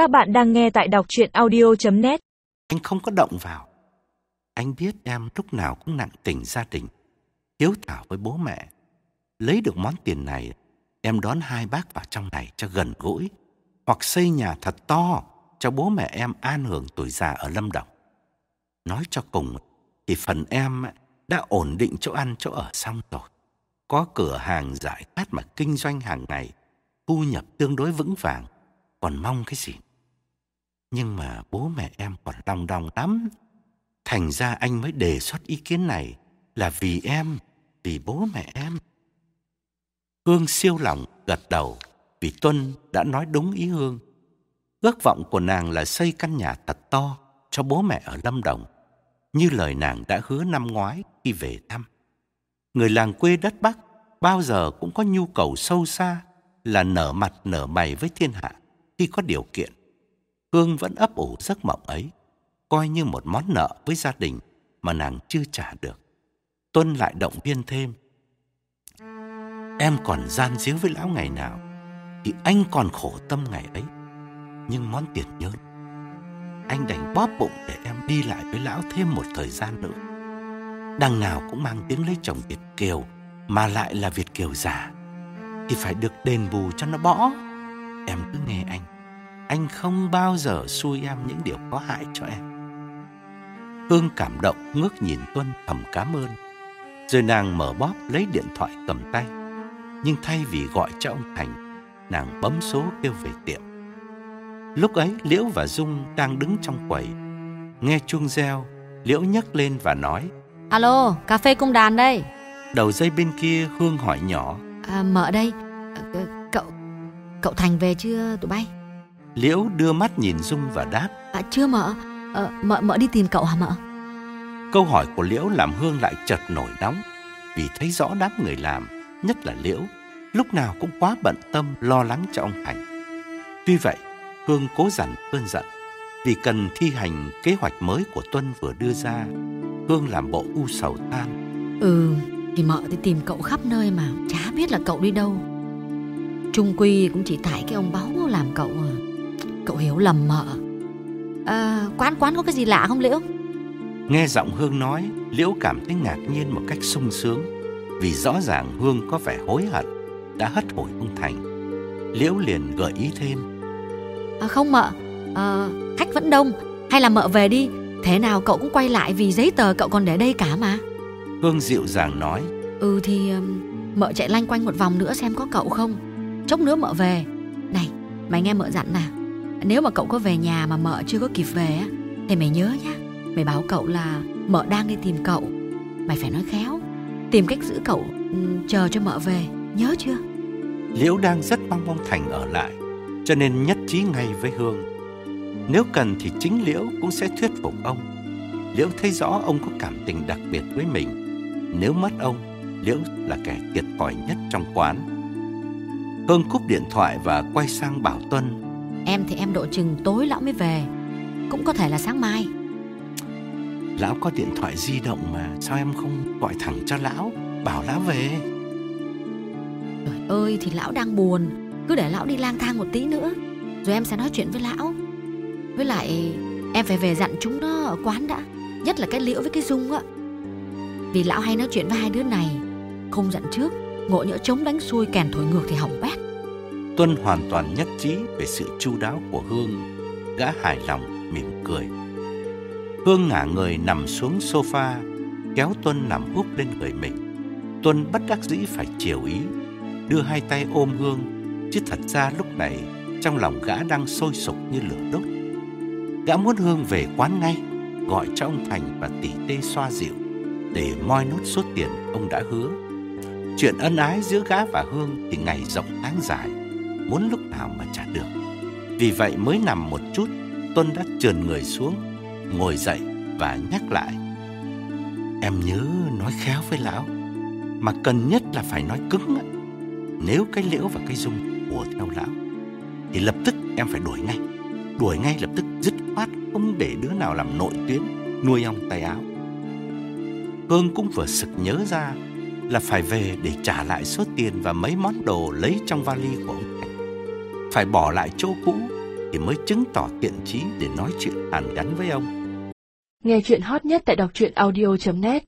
Các bạn đang nghe tại đọc chuyện audio.net Anh không có động vào. Anh biết em lúc nào cũng nặng tình gia đình, hiếu thảo với bố mẹ. Lấy được món tiền này, em đón hai bác vào trong này cho gần gũi, hoặc xây nhà thật to cho bố mẹ em an hưởng tuổi già ở Lâm Đồng. Nói cho cùng, thì phần em đã ổn định chỗ ăn chỗ ở xong rồi. Có cửa hàng giải khát mà kinh doanh hàng ngày, thu nhập tương đối vững vàng, còn mong cái gì? Nhưng mà bố mẹ em còn đong đong lắm. Thành ra anh mới đề xuất ý kiến này là vì em, vì bố mẹ em. Hương siêu lòng gật đầu vì Tuân đã nói đúng ý Hương. Ước vọng của nàng là xây căn nhà thật to cho bố mẹ ở Lâm Đồng, như lời nàng đã hứa năm ngoái khi về thăm. Người làng quê đất Bắc bao giờ cũng có nhu cầu sâu xa là nở mặt nở mày với thiên hạ khi có điều kiện. Hương vẫn ấp ủ giấc mộng ấy, coi như một món nợ với gia đình mà nàng chưa trả được. Tuân lại động viên thêm. Em còn gian díu với lão ngày nào, thì anh còn khổ tâm ngày ấy. Nhưng món tiền nhớn, anh đành bóp bụng để em đi lại với lão thêm một thời gian nữa. Đằng nào cũng mang tiếng lấy chồng Việt Kiều, mà lại là Việt Kiều già, thì phải được đền bù cho nó bỏ. Em cứ nghe anh anh không bao giờ xui em những điều có hại cho em. Hương cảm động ngước nhìn Tuân thầm cảm ơn. Rồi nàng mở bóp lấy điện thoại cầm tay. Nhưng thay vì gọi cho ông Thành, nàng bấm số kêu về tiệm. Lúc ấy Liễu và Dung đang đứng trong quầy. Nghe chuông reo, Liễu nhấc lên và nói Alo, cà phê cung đàn đây Đầu dây bên kia Hương hỏi nhỏ à, Mợ đây à, Cậu cậu Thành về chưa tụi bay Liễu đưa mắt nhìn Dung và đáp. À chưa mợ à, Mợ mợ đi tìm cậu hả mợ? Câu hỏi của Liễu làm Hương lại chợt nổi nóng Vì thấy rõ đám người làm Nhất là Liễu. Lúc nào cũng quá bận tâm lo lắng cho ông Thành Tuy vậy Hương cố dằn cơn giận. Vì cần thi hành kế hoạch mới của Tuân vừa đưa ra Hương làm bộ u sầu than. Ừ Thì mợ đi tìm cậu khắp nơi mà Chả biết là cậu đi đâu. Trung quy cũng chỉ tại cái ông báu làm cậu à Cậu hiểu lầm mợ à, Quán quán có cái gì lạ không Liễu? Nghe giọng Hương nói Liễu cảm thấy ngạc nhiên một cách sung sướng Vì rõ ràng Hương có vẻ hối hận Đã hất hủi ông Thành. Liễu liền gợi ý thêm. À, Không mợ. À, Khách vẫn đông. Hay là mợ về đi. Thế nào cậu cũng quay lại vì giấy tờ cậu còn để đây cả mà. Hương dịu dàng nói. Ừ thì mợ chạy lanh quanh một vòng nữa xem có cậu không. Chốc nữa mợ về. Này mày nghe mợ dặn nào nếu mà cậu có về nhà mà mợ chưa có kịp về á, Thì mày nhớ nhá. Mày bảo cậu là mợ đang đi tìm cậu. Mày phải nói khéo, Tìm cách giữ cậu ừ, chờ cho mợ về. Nhớ chưa? Liễu đang rất mong mong Thành ở lại, Cho nên nhất trí ngay với Hương. Nếu cần thì chính Liễu cũng sẽ thuyết phục ông. Liễu thấy rõ ông có cảm tình đặc biệt với mình. Nếu mất ông, Liễu là kẻ thiệt thòi nhất trong quán. Hương cúp điện thoại và quay sang bảo Tuân. Em thì em độ chừng tối lão mới về. Cũng có thể là sáng mai. Lão có điện thoại di động mà Sao em không gọi thẳng cho lão Bảo lão về? Trời ơi thì lão đang buồn. Cứ để lão đi lang thang một tí nữa Rồi em sẽ nói chuyện với lão. Với lại em phải về dặn chúng nó ở quán đã Nhất là cái liễu với cái dung á. Vì lão hay nói chuyện với hai đứa này Không dặn trước Ngộ nhỡ chống đánh xuôi kèn thổi ngược thì hỏng bét Tuân hoàn toàn nhất trí về sự chu đáo của Hương, Gã hài lòng, mỉm cười. Hương ngả người nằm xuống sofa, Kéo Tuân nằm úp lên người mình. Tuân bất đắc dĩ phải chiều ý, Đưa hai tay ôm Hương, Chứ thật ra lúc này Trong lòng gã đang sôi sục như lửa đốt. Gã muốn Hương về quán ngay, Gọi cho ông Thành và tỷ tê xoa dịu, Để moi nốt số tiền ông đã hứa. Chuyện ân ái giữa gã và Hương Thì ngày rộng tháng dài. Muốn lúc nào mà trả được. Vì vậy mới nằm một chút, Tuân đã trườn người xuống, Ngồi dậy và nhắc lại. Em nhớ nói khéo với lão, Mà cần nhất là phải nói cứng. Nếu cái liễu và cái dung hùa theo lão, Thì lập tức em phải đuổi ngay. Đuổi ngay lập tức dứt khoát, Không để đứa nào làm nội tuyến, Nuôi ong tay áo. Hương cũng vừa sực nhớ ra Là phải về để trả lại số tiền Và mấy món đồ lấy trong vali của ông. Phải bỏ lại chỗ cũ thì mới chứng tỏ thiện chí để nói chuyện hàn gắn với ông. Nghe chuyện hot nhất tại đọc truyện audio.net